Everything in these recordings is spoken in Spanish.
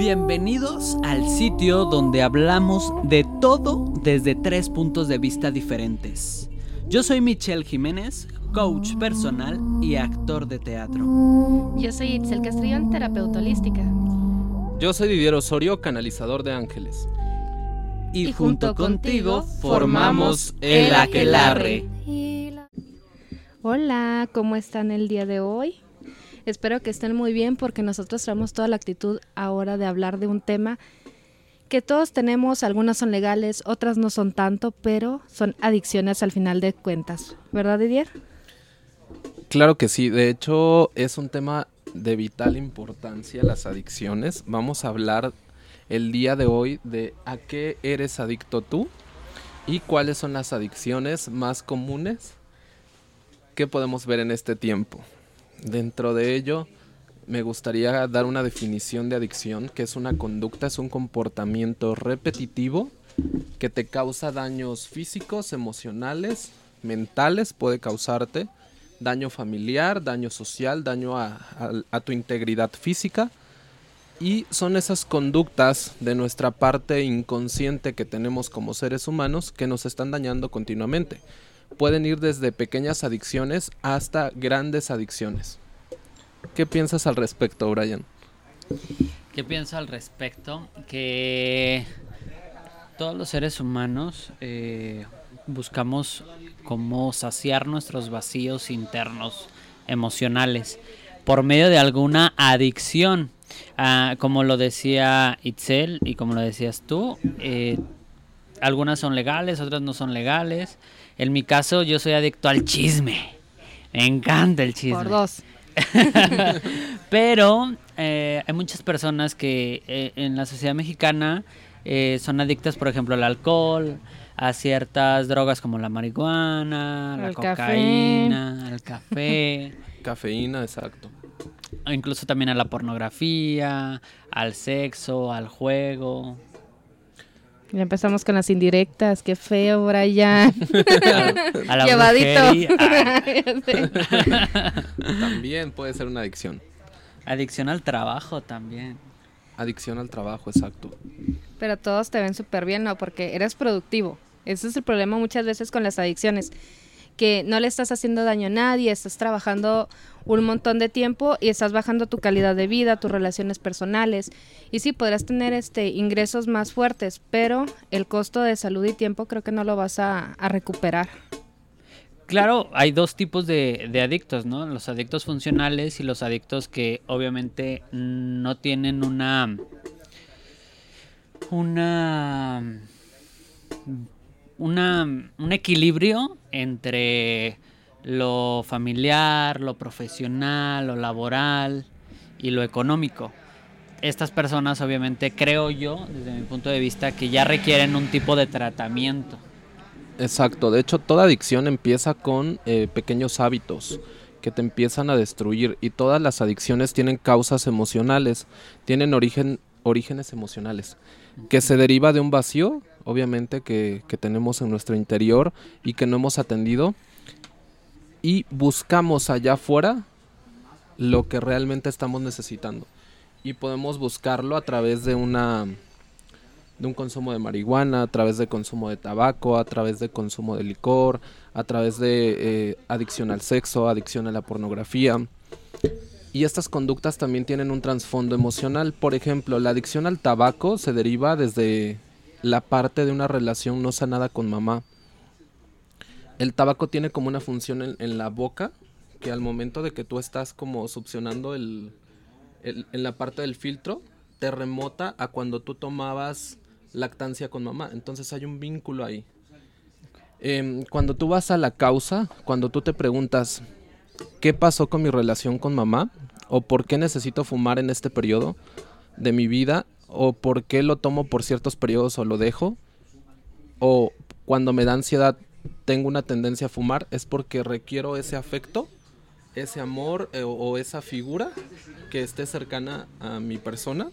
Bienvenidos al sitio donde hablamos de todo desde tres puntos de vista diferentes. Yo soy Michelle Jiménez, coach personal y actor de teatro. Yo soy Itzel Castrillón, terapeuta holística. Yo soy Didier Osorio, canalizador de ángeles. Y, Y junto junto contigo contigo formamos el aquelarre. Hola, ¿cómo están el día de hoy? Espero que estén muy bien porque nosotros traemos toda la actitud ahora de hablar de un tema que todos tenemos, algunas son legales, otras no son tanto, pero son adicciones al final de cuentas. ¿Verdad, Didier? Claro que sí, de hecho es un tema de vital importancia las adicciones. Vamos a hablar el día de hoy de a qué eres adicto tú y cuáles son las adicciones más comunes que podemos ver en este tiempo. Dentro de ello, me gustaría dar una definición de adicción, que es una conducta, es un comportamiento repetitivo que te causa daños físicos, emocionales, mentales, puede causarte daño familiar, daño social, daño a, tu integridad física. Y son esas conductas de nuestra parte inconsciente que tenemos como seres humanos que nos están dañando continuamente. Pueden ir desde pequeñas adicciones hasta grandes adicciones. ¿Qué piensas al respecto, Brian? ¿Qué pienso al respecto? Que todos los seres humanos eh, buscamos cómo saciar nuestros vacíos internos emocionales por medio de alguna adicción. Ah, como lo decía Itzel y como lo decías tú, eh, algunas son legales, otras no son legales. En mi caso, yo soy adicto al chisme. Me encanta el chisme. Por dos. Pero eh, hay muchas personas que eh, en la sociedad mexicana eh, son adictas, por ejemplo, al alcohol, a ciertas drogas como la marihuana, la Al café. cocaína, al café, Cafeína, exacto. o incluso también a la pornografía, al sexo, al juego. Ya empezamos con las indirectas. Qué feo, Brian. A la Llevadito. Ah, También puede ser una adicción. adicción al trabajo también. Adicción al trabajo, exacto. Pero todos te ven súper bien, ¿no? Porque eres productivo. Ese es el problema muchas veces con las adicciones. Que no le estás haciendo daño a nadie, estás trabajando un montón de tiempo y estás bajando tu calidad de vida, tus relaciones personales. Y sí, podrás tener este ingresos más fuertes, pero el costo de salud y tiempo creo que no lo vas a, recuperar. Claro, hay dos tipos de, de adictos, ¿no? Los adictos funcionales y los adictos que obviamente no tienen una... Una... Una, un equilibrio entre lo familiar, lo profesional, lo laboral y lo económico. Estas personas obviamente creo yo, desde mi punto de vista, que ya requieren un tipo de tratamiento. Exacto, de hecho toda adicción empieza con eh, pequeños hábitos que te empiezan a destruir y todas las adicciones tienen causas emocionales, tienen origen, orígenes emocionales, que se deriva de un vacío, obviamente, que, que tenemos en nuestro interior y que no hemos atendido y buscamos allá afuera lo que realmente estamos necesitando y podemos buscarlo a través de una de un consumo de marihuana, a través de consumo de tabaco, a través de consumo de licor, a través de eh, adicción al sexo, adicción a la pornografía. Y estas conductas también tienen un trasfondo emocional. Por ejemplo, la adicción al tabaco se deriva desde la parte de una relación no sanada con mamá. El tabaco tiene como una función en, la boca que al momento de que tú estás como succionando el- en la parte del filtro, te remota a cuando tú tomabas lactancia con mamá. Entonces hay un vínculo ahí. Em, cuando tú vas a la causa, cuando tú te preguntas, ¿qué pasó con mi relación con mamá? ¿O por qué necesito fumar en este periodo de mi vida? ¿O por qué lo tomo por ciertos periodos o lo dejo? ¿O cuando me da ansiedad tengo una tendencia a fumar? Es porque requiero ese afecto, ese amor eh, o- o esa figura que esté cercana a mi persona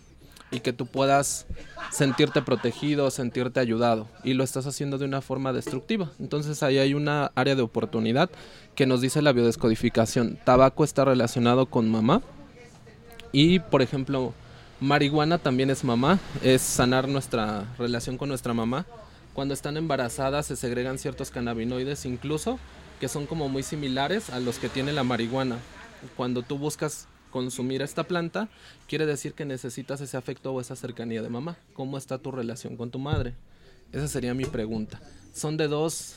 y que tú puedas sentirte protegido, sentirte ayudado y lo estás haciendo de una forma destructiva. Entonces ahí hay una área de oportunidad que nos dice la biodescodificación. Tabaco está relacionado con mamá y por ejemplo Marihuana también es mamá, es sanar nuestra relación con nuestra mamá. Cuando están embarazadas se segregan ciertos cannabinoides incluso que son como muy similares a los que tiene la marihuana. Cuando tú buscas consumir esta planta, quiere decir que necesitas ese afecto o esa cercanía de mamá. ¿Cómo está tu relación con tu madre? Esa sería mi pregunta. Son de dos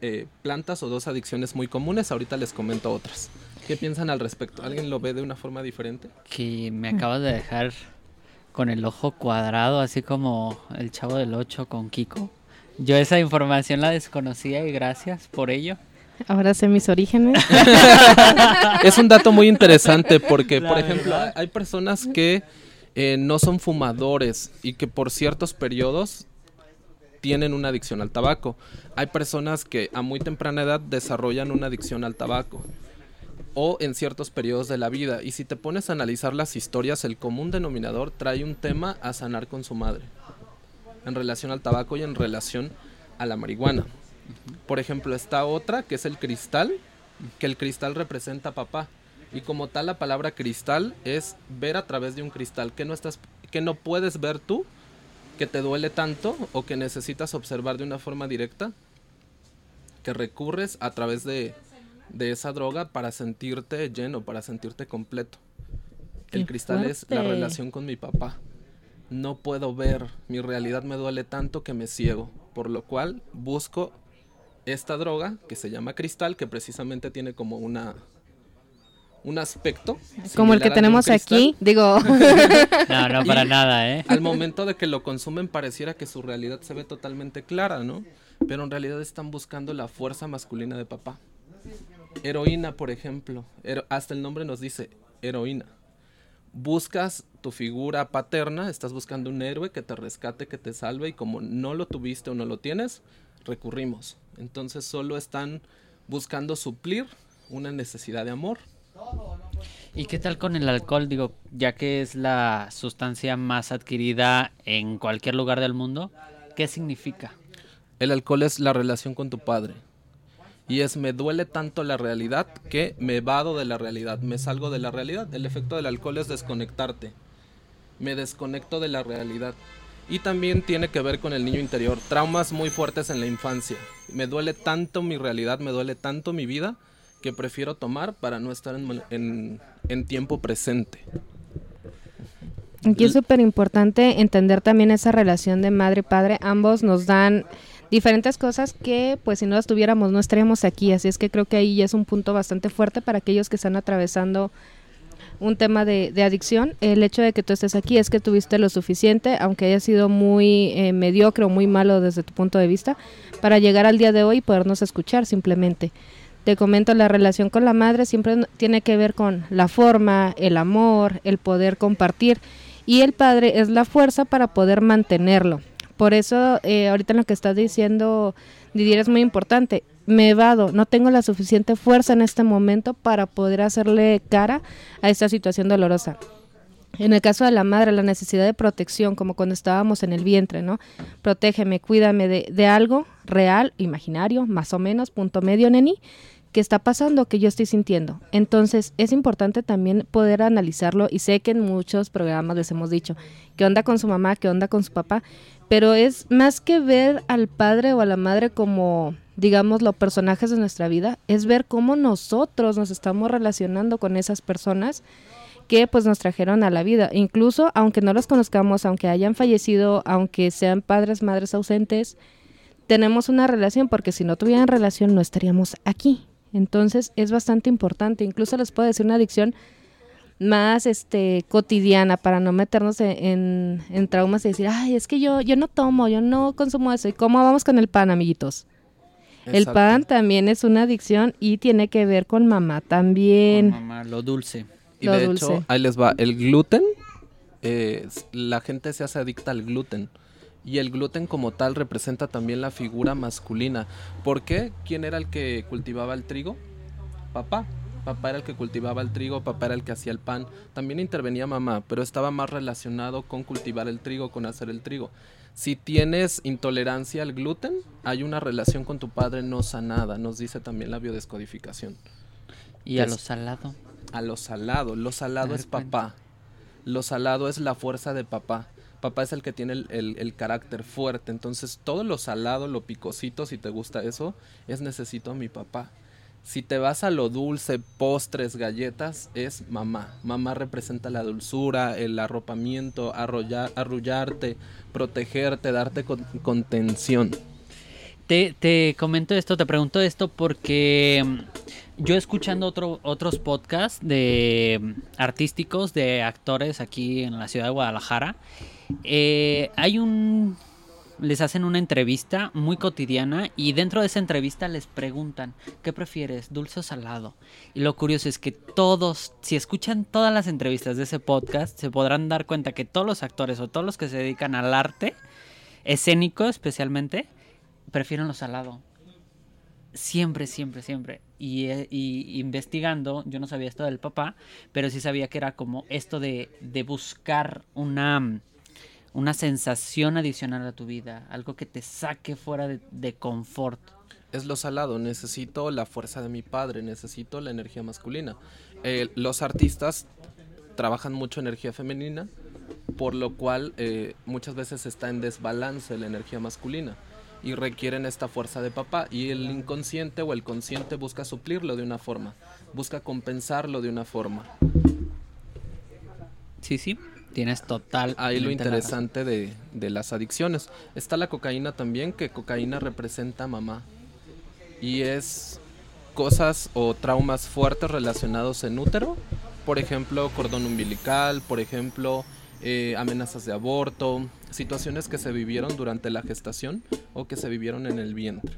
eh, plantas o dos adicciones muy comunes, ahorita les comento otras. ¿Qué piensan al respecto? ¿Alguien lo ve de una forma diferente? Que me acabas de dejar con el ojo cuadrado, así como el chavo del 8 con Kiko. Yo esa información la desconocía y gracias por ello. Ahora sé mis orígenes. es un dato muy interesante porque, por ejemplo, hay personas que eh, no son fumadores y que por ciertos periodos tienen una adicción al tabaco. Hay personas que a muy temprana edad desarrollan una adicción al tabaco o en ciertos periodos de la vida. Y si te pones a analizar las historias, el común denominador trae un tema a sanar con su madre en relación al tabaco y en relación a la marihuana. Por ejemplo, está otra que es el cristal, que el cristal representa a papá. Y como tal la palabra cristal es ver a través de un cristal que no estás que no puedes ver tú, que te duele tanto o que necesitas observar de una forma directa, que recurres a través de, de esa droga para sentirte lleno, para sentirte completo. El cristal es la relación con mi papá. No puedo ver, mi realidad me duele tanto que me ciego, por lo cual busco esta droga que se llama cristal, que precisamente tiene como una un aspecto como el que tenemos aquí, digo. no, no para nada, ¿eh? Al momento de que lo consumen pareciera que su realidad se ve totalmente clara, ¿no? Pero en realidad están buscando la fuerza masculina de papá. Heroína, por ejemplo, hasta el nombre nos dice heroína. Buscas tu figura paterna, estás buscando un héroe que te rescate, que te salve y como no lo tuviste o no lo tienes, recurrimos. Entonces solo están buscando suplir una necesidad de amor. ¿Y qué tal con el alcohol? Digo, ya que es la sustancia más adquirida en cualquier lugar del mundo, ¿qué significa? El alcohol es la relación con tu padre. Y es me duele tanto la realidad que me vado de la realidad, me salgo de la realidad. El efecto del alcohol es desconectarte. Me desconecto de la realidad y también tiene que ver con el niño interior, traumas muy fuertes en la infancia. Me duele tanto mi realidad, me duele tanto mi vida, que prefiero tomar para no estar en, en, tiempo presente. Aquí es súper importante entender también esa relación de madre-padre. Ambos nos dan diferentes cosas que pues si no las tuviéramos no estaríamos aquí. Así es que creo que ahí ya es un punto bastante fuerte para aquellos que están atravesando un tema de, adicción, el hecho de que tú estés aquí es que tuviste lo suficiente, aunque haya sido muy eh, mediocre o muy malo desde tu punto de vista, para llegar al día de hoy y podernos escuchar simplemente. Te comento, la relación con la madre siempre tiene que ver con la forma, el amor, el poder compartir, y el padre es la fuerza para poder mantenerlo. Por eso, eh, ahorita lo que estás diciendo, Didier, es muy importante me evado, no tengo la suficiente fuerza en este momento para poder hacerle cara a esta situación dolorosa. En el caso de la madre, la necesidad de protección, como cuando estábamos en el vientre, ¿no? Protégeme, cuídame de, de algo real, imaginario, más o menos, punto medio, neni, que está pasando, que yo estoy sintiendo. Entonces, es importante también poder analizarlo y sé que en muchos programas les hemos dicho, ¿qué onda con su mamá? ¿Qué onda con su papá? Pero es más que ver al padre o a la madre como digamos, los personajes de nuestra vida, es ver cómo nosotros nos estamos relacionando con esas personas que pues nos trajeron a la vida. Incluso aunque no los conozcamos, aunque hayan fallecido, aunque sean padres, madres ausentes, tenemos una relación porque si no tuvieran relación no estaríamos aquí. Entonces es bastante importante. Incluso les puedo decir una adicción más este cotidiana para no meternos en, en, traumas y decir, ay, es que yo, yo no tomo, yo no consumo eso. ¿Y cómo vamos con el pan, amiguitos? El pan también es una adicción y tiene que ver con mamá también. Con mamá, lo dulce. Y de hecho, ahí les va, el gluten, eh, la gente se hace adicta al gluten. Y el gluten como tal representa también la figura masculina. ¿Por qué? ¿Quién era el que cultivaba el trigo? Papá. Papá era el que cultivaba el trigo, papá era el que hacía el pan. También intervenía mamá, pero estaba más relacionado con cultivar el trigo, con hacer el trigo. Si tienes intolerancia al gluten, hay una relación con tu padre no sanada, nos dice también la biodescodificación. ¿Y a lo salado? A lo salado, lo salado es papá. Lo salado es la fuerza de papá. Papá es el que tiene el, el- el carácter fuerte. Entonces, todo lo salado, lo picosito, si te gusta eso, es necesito a mi papá. Si te vas a lo dulce, postres, galletas, es mamá. Mamá representa la dulzura, el arropamiento, arrullarte, protegerte, darte con- contención. Te, te comento esto, te pregunto esto porque mm, yo escuchando otro, otros podcasts de mm, artísticos, de actores aquí en la ciudad de Guadalajara, eh, hay un... Les hacen una entrevista muy cotidiana y dentro de esa entrevista les preguntan, ¿qué prefieres, dulce o salado? Y lo curioso es que todos, si escuchan todas las entrevistas de ese podcast, se podrán dar cuenta que todos los actores o todos los que se dedican al arte, escénico especialmente, prefieren lo salado. Siempre, siempre, siempre. Y, eh, y investigando, yo no sabía esto del papá, pero sí sabía que era como esto de, de buscar una, una sensación adicional a tu vida, algo que te saque fuera de, de confort. Es lo salado, necesito la fuerza de mi padre, necesito la energía masculina. Eh, los artistas trabajan mucho energía femenina, por lo cual eh, muchas veces está en desbalance la energía masculina y requieren esta fuerza de papá y el inconsciente o el consciente busca suplirlo de una forma, busca compensarlo de una forma. Sí, sí, tienes total. Ahí lo interesante de, de las adicciones. Está la cocaína también, que cocaína representa mamá. Y es cosas o traumas fuertes relacionados en útero. Por ejemplo, cordón umbilical, por ejemplo, eh, amenazas de aborto, situaciones que se vivieron durante la gestación o que se vivieron en el vientre.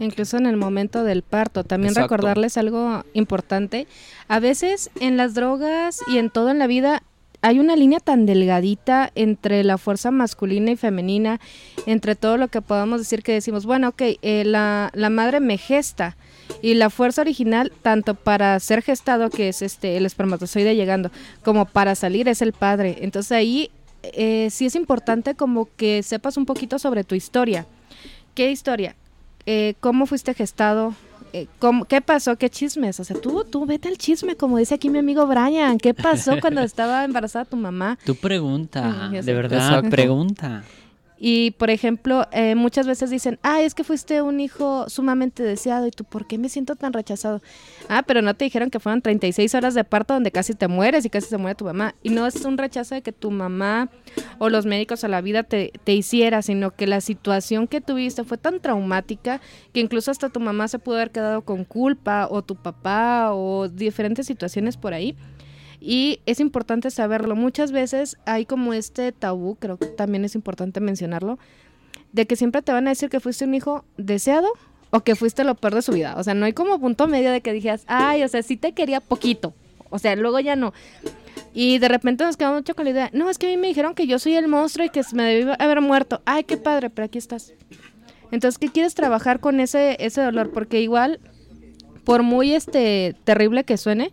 Incluso en el momento del parto. También Exacto. recordarles algo importante. A veces en las drogas y en todo en la vida hay una línea tan delgadita entre la fuerza masculina y femenina, entre todo lo que podamos decir que decimos, bueno, ok, eh, la, la madre me gesta y la fuerza original, tanto para ser gestado, que es este el espermatozoide llegando, como para salir es el padre. Entonces ahí eh, sí es importante como que sepas un poquito sobre tu historia. ¿Qué historia? Eh, ¿Cómo fuiste gestado? Eh, cómo- ¿Qué pasó? ¿Qué chismes? O sea, tú, tú vete al chisme, como dice aquí mi amigo Brian. ¿Qué pasó cuando estaba embarazada tu mamá? Tu pregunta, de verdad, Exacto. pregunta. Y, por ejemplo, eh, muchas veces dicen, ah, es que fuiste un hijo sumamente deseado. ¿Y tú por qué me siento tan rechazado? Ah, pero no te dijeron que fueron 36 horas de parto donde casi te mueres y casi se muere tu mamá. Y no es un rechazo de que tu mamá o los médicos a la vida te, te hiciera, sino que la situación que tuviste fue tan traumática que incluso hasta tu mamá se pudo haber quedado con culpa o tu papá o diferentes situaciones por ahí. Y es importante saberlo. Muchas veces hay como este tabú, creo que también es importante mencionarlo, de que siempre te van a decir que fuiste un hijo deseado o que fuiste lo peor de su vida. O sea, no hay como punto medio de que dijeras, ay, o sea, sí te quería poquito. O sea, luego ya no. Y de repente nos quedamos mucho con la idea, no, es que a mí me dijeron que yo soy el monstruo y que me debí haber muerto. Ay, qué padre, pero aquí estás. Entonces, ¿qué quieres trabajar con ese, ese dolor? Porque igual, por muy este terrible que suene,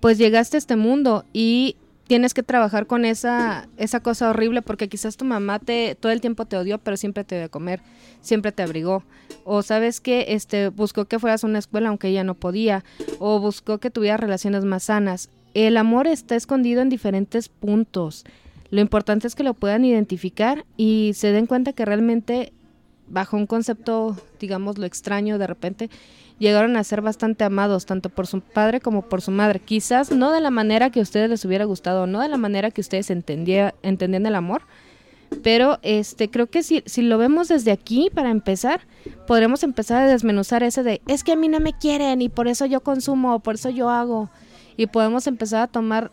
pues llegaste a este mundo y tienes que trabajar con esa, esa cosa horrible porque quizás tu mamá te todo el tiempo te odió, pero siempre te dio de comer, siempre te abrigó. O sabes que este buscó que fueras a una escuela aunque ella no podía, o buscó que tuvieras relaciones más sanas. El amor está escondido en diferentes puntos. Lo importante es que lo puedan identificar y se den cuenta que realmente bajo un concepto, digamos, lo extraño de repente, llegaron a ser bastante amados, tanto por su padre como por su madre. Quizás no de la manera que a ustedes les hubiera gustado, no de la manera que ustedes entendía, entendían el amor, pero este creo que si, si lo vemos desde aquí, para empezar, podremos empezar a desmenuzar ese de, es que a mí no me quieren y por eso yo consumo, por eso yo hago, y podemos empezar a tomar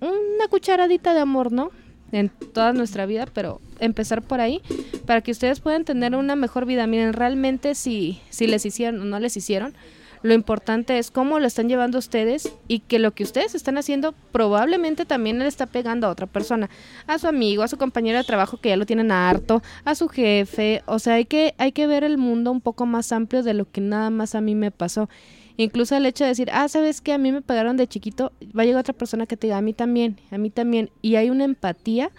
una cucharadita de amor, ¿no? En toda nuestra vida, pero empezar por ahí para que ustedes puedan tener una mejor vida. Miren, realmente si, si les hicieron o no les hicieron, lo importante es cómo lo están llevando ustedes y que lo que ustedes están haciendo probablemente también le está pegando a otra persona, a su amigo, a su compañero de trabajo que ya lo tienen harto, a su jefe. O sea, hay que, hay que ver el mundo un poco más amplio de lo que nada más a mí me pasó. Incluso el hecho de decir, ah, ¿sabes qué? A mí me pegaron de chiquito, va a llegar otra persona que te diga, a mí también, a mí también. Y hay una empatía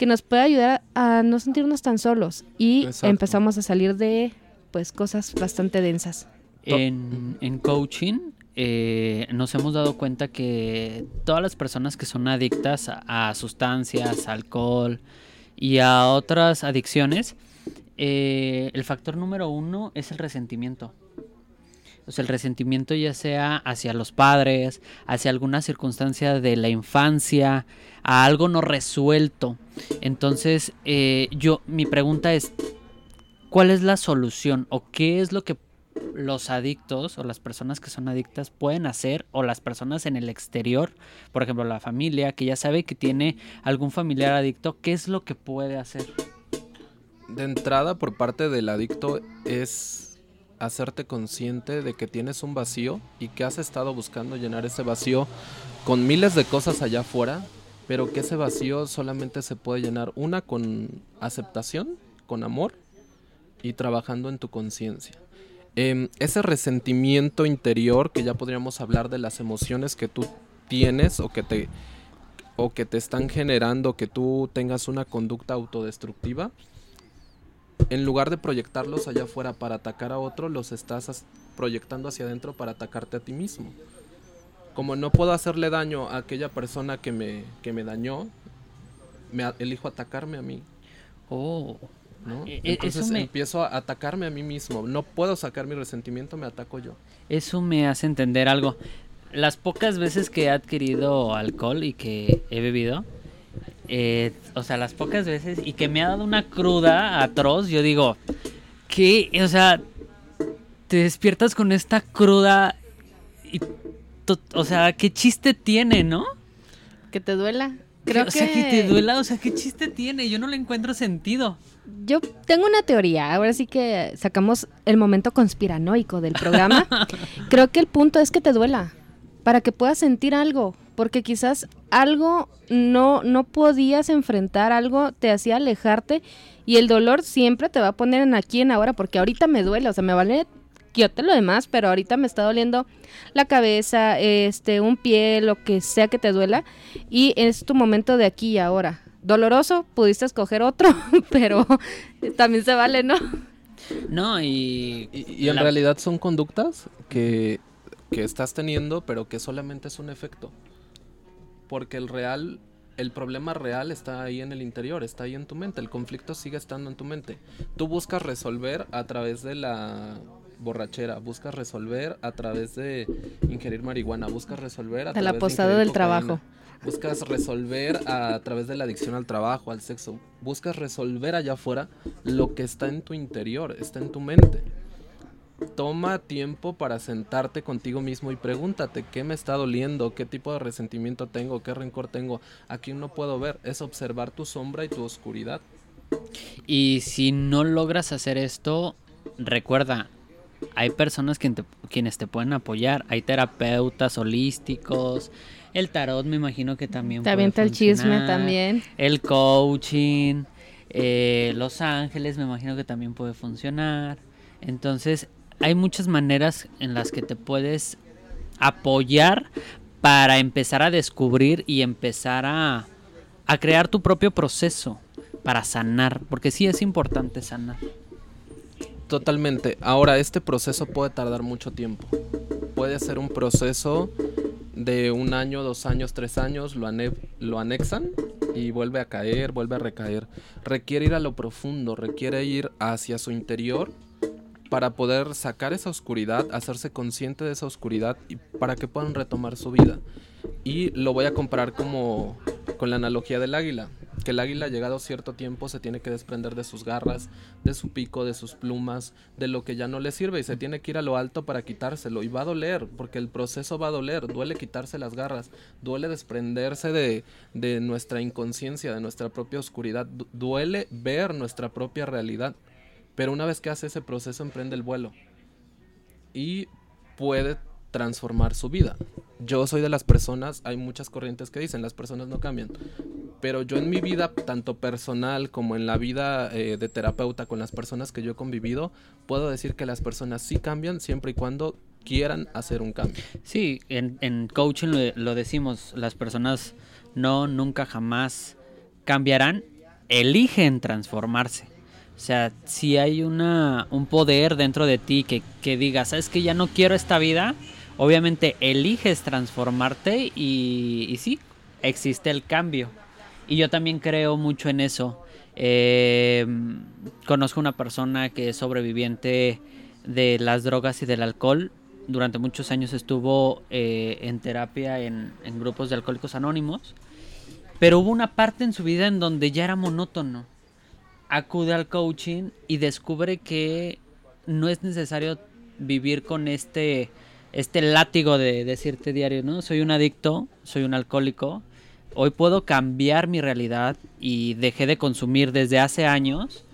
que nos puede ayudar a no sentirnos tan solos y Exacto. empezamos a salir de pues cosas bastante densas. En, en coaching eh, nos hemos dado cuenta que todas las personas que son adictas a, a sustancias, alcohol y a otras adicciones, eh, el factor número uno es el resentimiento. El resentimiento ya sea hacia los padres, hacia alguna circunstancia de la infancia, a algo no resuelto. Entonces, eh, yo, mi pregunta es, ¿cuál es la solución o qué es lo que los adictos o las personas que son adictas pueden hacer o las personas en el exterior, por ejemplo la familia que ya sabe que tiene algún familiar adicto, ¿qué es lo que puede hacer? De entrada por parte del adicto es hacerte consciente de que tienes un vacío y que has estado buscando llenar ese vacío con miles de cosas allá afuera, pero que ese vacío solamente se puede llenar una con aceptación, con amor y trabajando en tu conciencia. Em, ese resentimiento interior, que ya podríamos hablar de las emociones que tú tienes o que te o que te están generando que tú tengas una conducta autodestructiva, en lugar de proyectarlos allá afuera para atacar a otro, los estás proyectando hacia adentro para atacarte a ti mismo. Como no puedo hacerle daño a aquella persona que me, que me dañó, me elijo atacarme a mí. Oh. ¿no? E, e, Entonces empiezo a atacarme a mí mismo. No puedo sacar mi resentimiento, me ataco yo. Eso me hace entender algo. Las pocas veces que he adquirido alcohol y que he bebido, eh, o sea, las pocas veces, y que me ha dado una cruda atroz, yo digo, que, o sea, te despiertas con esta cruda y, o sea, ¿qué chiste tiene, no? Que te duela. Creo o sea, que te duela, o sea, ¿qué chiste tiene? Yo no le encuentro sentido yo tengo una teoría, ahora sí que sacamos el momento conspiranoico del programa. Creo que el punto es que te duela, para que puedas sentir algo, porque quizás algo no, no podías enfrentar, algo te hacía alejarte y el dolor siempre te va a poner en aquí en ahora, porque ahorita me duele, o sea, me vale te lo demás, pero ahorita me está doliendo la cabeza, este, un pie, lo que sea que te duela, y es tu momento de aquí y ahora doloroso, pudiste escoger otro, pero también se vale, ¿no? No, y... Y, en realidad son conductas que, que estás teniendo, pero que solamente es un efecto. Porque el real, el problema real está ahí en el interior, está ahí en tu mente, el conflicto sigue estando en tu mente. Tú buscas resolver a través de la borrachera, buscas resolver a través de ingerir marihuana, buscas resolver a de la posada del trabajo buscas resolver a, través de la adicción al trabajo, al sexo, buscas resolver allá afuera lo que está en tu interior, está en tu mente. Toma tiempo para sentarte contigo mismo y pregúntate qué me está doliendo, qué tipo de resentimiento tengo, qué rencor tengo. Aquí no puedo ver, es observar tu sombra y tu oscuridad. Y si no logras hacer esto, recuerda, hay personas quienes te pueden apoyar, hay terapeutas holísticos, el tarot me imagino que también. Te avienta el chisme también. El coaching. Eh, Los Ángeles me imagino que también puede funcionar. Entonces hay muchas maneras en las que te puedes apoyar para empezar a descubrir y empezar a, crear tu propio proceso para sanar. Porque sí es importante sanar. Totalmente. Ahora, este proceso puede tardar mucho tiempo. Puede ser un proceso de un año, dos años, tres años, lo, lo anexan y vuelve a caer, vuelve a recaer. Requiere ir a lo profundo, requiere ir hacia su interior para poder sacar esa oscuridad, hacerse consciente de esa oscuridad y para que puedan retomar su vida. Y lo voy a comparar como con la analogía del águila que el águila llegado cierto tiempo se tiene que desprender de sus garras, de su pico, de sus plumas, de lo que ya no le sirve y se tiene que ir a lo alto para quitárselo y va a doler, porque el proceso va a doler, duele quitarse las garras, duele desprenderse de, de nuestra inconsciencia, de nuestra propia oscuridad, duele ver nuestra propia realidad, pero una vez que hace ese proceso emprende el vuelo y puede transformar su vida. Yo soy de las personas, hay muchas corrientes que dicen las personas no cambian, pero yo en mi vida, tanto personal como en la vida eh, de terapeuta con las personas que yo he convivido, puedo decir que las personas sí cambian siempre y cuando quieran hacer un cambio. Sí, en, coaching lo, lo decimos, las personas no, nunca, jamás cambiarán, eligen transformarse. O sea, si hay una, un poder dentro de ti que, que diga, ¿sabes que ya no quiero esta vida? obviamente eliges transformarte y, y sí, existe el cambio. Y yo también creo mucho en eso. Eh, conozco una persona que es sobreviviente de las drogas y del alcohol. Durante muchos años estuvo eh, en terapia en, en grupos de alcohólicos anónimos. Pero hubo una parte en su vida en donde ya era monótono. Acude al coaching y descubre que no es necesario vivir con este, este látigo de decirte diario, ¿no? Soy un adicto, soy un alcohólico, hoy puedo cambiar mi realidad y dejé de consumir desde hace años,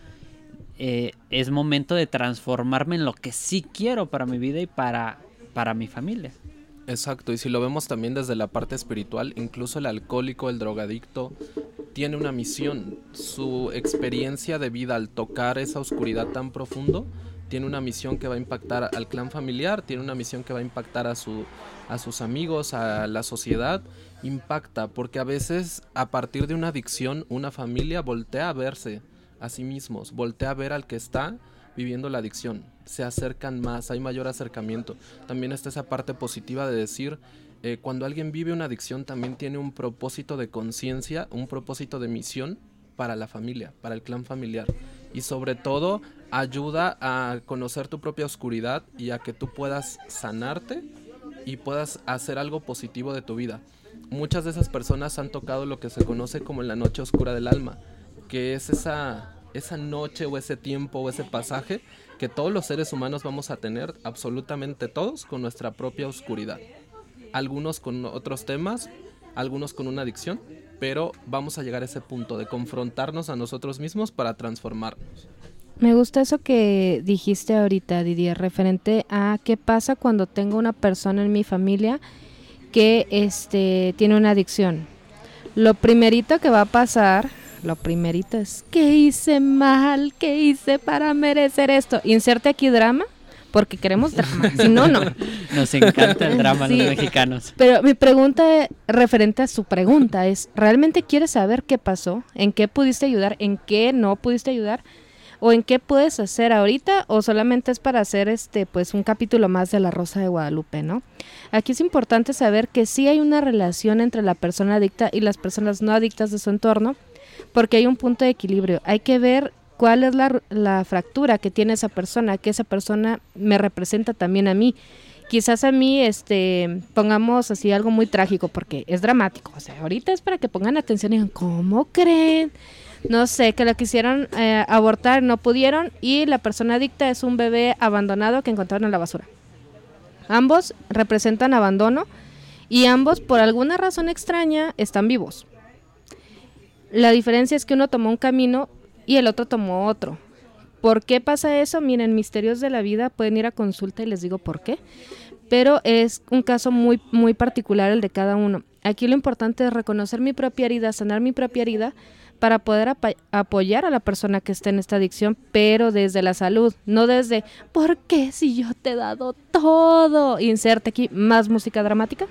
eh, es momento de transformarme en lo que sí quiero para mi vida y para, para mi familia. Exacto, y si lo vemos también desde la parte espiritual, incluso el alcohólico, el drogadicto, tiene una misión. Su experiencia de vida al tocar esa oscuridad tan profundo, tiene una misión que va a impactar al clan familiar, tiene una misión que va a impactar a, su, a sus amigos, a la sociedad impacta, porque a veces a partir de una adicción una familia voltea a verse a sí mismos, voltea a ver al que está viviendo la adicción, se acercan más, hay mayor acercamiento. También está esa parte positiva de decir, eh, cuando alguien vive una adicción también tiene un propósito de conciencia, un propósito de misión para la familia, para el clan familiar. Y sobre todo ayuda a conocer tu propia oscuridad y a que tú puedas sanarte y puedas hacer algo positivo de tu vida muchas de esas personas han tocado lo que se conoce como la noche oscura del alma, que es esa, esa noche o ese tiempo o ese pasaje que todos los seres humanos vamos a tener, absolutamente todos, con nuestra propia oscuridad. Algunos con otros temas, algunos con una adicción, pero vamos a llegar a ese punto de confrontarnos a nosotros mismos para transformarnos. Me gusta eso que dijiste ahorita, Didier, referente a qué pasa cuando tengo una persona en mi familia que este, tiene una adicción. Lo primerito que va a pasar, lo primerito es, ¿qué hice mal? ¿Qué hice para merecer esto? Inserte aquí drama, porque queremos drama, si no, no. Nos encanta el drama los mexicanos. Pero mi pregunta referente a su pregunta es, ¿realmente quieres saber qué pasó? ¿En qué pudiste ayudar? ¿En qué no pudiste ayudar? o en qué puedes hacer ahorita o solamente es para hacer este pues un capítulo más de la Rosa de Guadalupe, ¿no? Aquí es importante saber que sí hay una relación entre la persona adicta y las personas no adictas de su entorno, porque hay un punto de equilibrio. Hay que ver cuál es la, la fractura que tiene esa persona, que esa persona me representa también a mí quizás a mí, este, pongamos así algo muy trágico, porque es dramático. O sea, ahorita es para que pongan atención y digan, ¿cómo creen? no sé, que lo quisieron eh, abortar, no pudieron, y la persona adicta es un bebé abandonado que encontraron en la basura. Ambos representan abandono y ambos, por alguna razón extraña, están vivos. La diferencia es que uno tomó un camino y el otro tomó otro. ¿Por qué pasa eso? Miren, misterios de la vida pueden ir a consulta y les digo por qué. Pero es un caso muy, muy particular el de cada uno. Aquí lo importante es reconocer mi propia herida, sanar mi propia herida para poder apoyar a la persona que está en esta adicción, pero desde la salud, no desde, ¿por qué si yo te he dado todo? Inserte aquí más música dramática.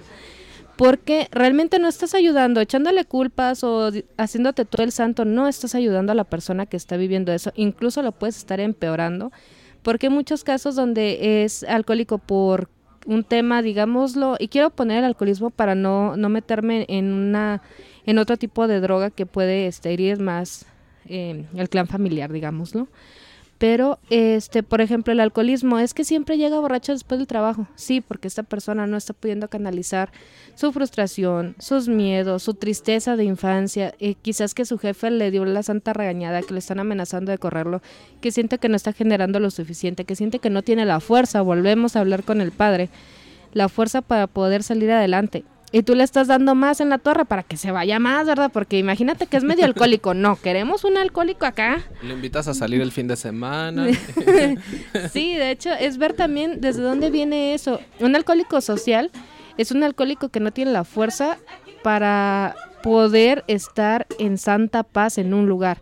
Porque realmente no estás ayudando, echándole culpas o haciéndote todo el santo, no estás ayudando a la persona que está viviendo eso, incluso lo puedes estar empeorando, porque hay muchos casos donde es alcohólico por un tema, digámoslo, y quiero poner el alcoholismo para no, no meterme en una en otro tipo de droga que puede este, herir más eh, el clan familiar, digámoslo. Pero, este, por ejemplo, el alcoholismo es que siempre llega borracho después del trabajo. Sí, porque esta persona no está pudiendo canalizar su frustración, sus miedos, su tristeza de infancia. Eh, quizás que su jefe le dio la santa regañada, que le están amenazando de correrlo, que siente que no está generando lo suficiente, que siente que no tiene la fuerza. Volvemos a hablar con el padre. La fuerza para poder salir adelante y tú le estás dando más en la torre para que se vaya más, ¿verdad? Porque imagínate que es medio alcohólico. No, queremos un alcohólico acá. Le invitas a salir el fin de semana. sí, de hecho, es ver también desde dónde viene eso. Un alcohólico social es un alcohólico que no tiene la fuerza para poder estar en santa paz en un lugar.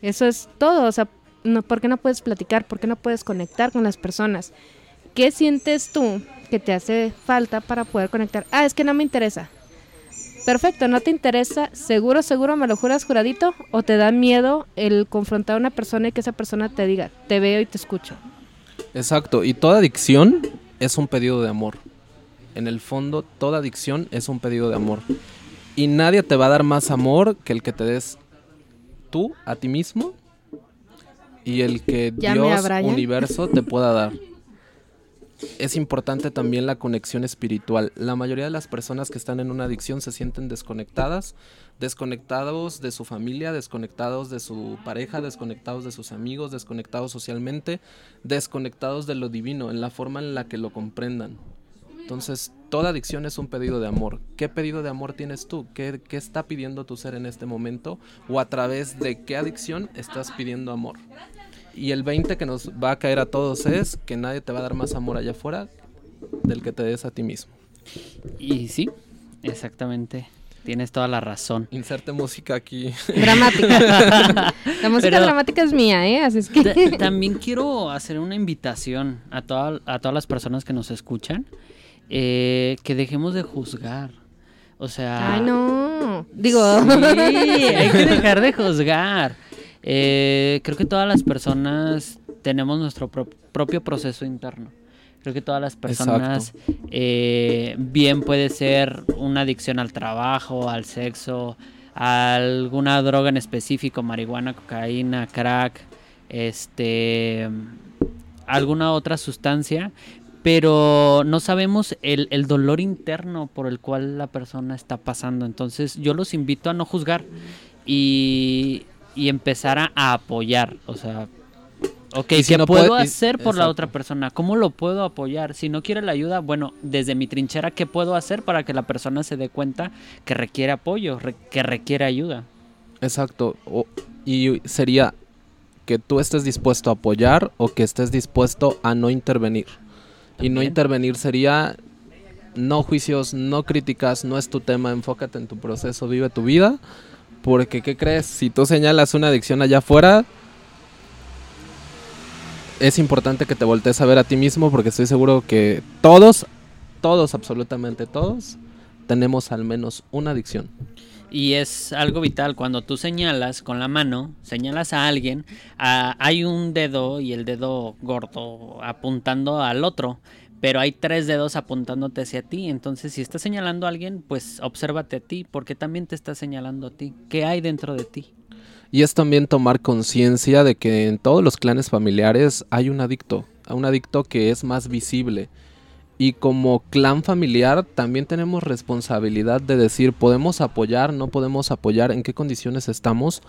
Eso es todo. O sea, no, ¿por qué no puedes platicar? ¿Por qué no puedes conectar con las personas? ¿Qué sientes tú que te hace falta para poder conectar. Ah, es que no me interesa. Perfecto, no te interesa, seguro, seguro, me lo juras juradito, o te da miedo el confrontar a una persona y que esa persona te diga, te veo y te escucho. Exacto, y toda adicción es un pedido de amor. En el fondo, toda adicción es un pedido de amor. Y nadie te va a dar más amor que el que te des tú a ti mismo y el que Dios, universo, te pueda dar. Es importante también la conexión espiritual. La mayoría de las personas que están en una adicción se sienten desconectadas, desconectados de su familia, desconectados de su pareja, desconectados de sus amigos, desconectados socialmente, desconectados de lo divino, en la forma en la que lo comprendan. Entonces, toda adicción es un pedido de amor. ¿Qué pedido de amor tienes tú? ¿Qué, qué está pidiendo tu ser en este momento? ¿O a través de qué adicción estás pidiendo amor? Y el 20 que nos va a caer a todos es que nadie te va a dar más amor allá afuera del que te des a ti mismo. Y sí, exactamente. Tienes toda la razón. Inserte música aquí. Dramática. La música Pero- dramática es mía, ¿eh? Así es que... Ta- También quiero hacer una invitación a, toda- a todas las personas que nos escuchan, eh, que dejemos de juzgar. O sea... Ay, no. Digo... Sí, hay que dejar de juzgar. Eh, creo que todas las personas tenemos nuestro pro- propio proceso interno. Creo que todas las personas, eh, bien puede ser una adicción al trabajo, al sexo, a alguna droga en específico, marihuana, cocaína, crack, este, alguna otra sustancia, pero no sabemos el, el dolor interno por el cual la persona está pasando. Entonces yo los invito a no juzgar y, y empezar a, apoyar. O sea, ok, si ¿qué no puedo puede- hacer por la exacto. otra persona? ¿Cómo lo puedo apoyar? Si no quiere la ayuda, bueno, desde mi trinchera, ¿qué puedo hacer para que la persona se dé cuenta que requiere apoyo, que requiere ayuda? Exacto. O- y sería que tú estés dispuesto a apoyar o que estés dispuesto a no intervenir. Y no También. intervenir sería no juicios, no críticas, no es tu tema, enfócate en tu proceso, vive tu vida. Porque, ¿qué crees? Si tú señalas una adicción allá afuera, es importante que te voltees a ver a ti mismo porque estoy seguro que todos, todos, absolutamente todos, tenemos al menos una adicción. Y es algo vital cuando tú señalas con la mano, señalas a alguien, a- hay un dedo y el dedo gordo apuntando al otro, pero hay tres dedos apuntándote hacia ti. Entonces, si estás señalando a alguien, pues obsérvate a ti, porque también te está señalando a ti. ¿Qué hay dentro de ti? Y es también tomar conciencia de que en todos los clanes familiares hay un adicto, un adicto que es más visible. Y como clan familiar también tenemos responsabilidad de decir, podemos apoyar, no podemos apoyar, en qué condiciones estamos,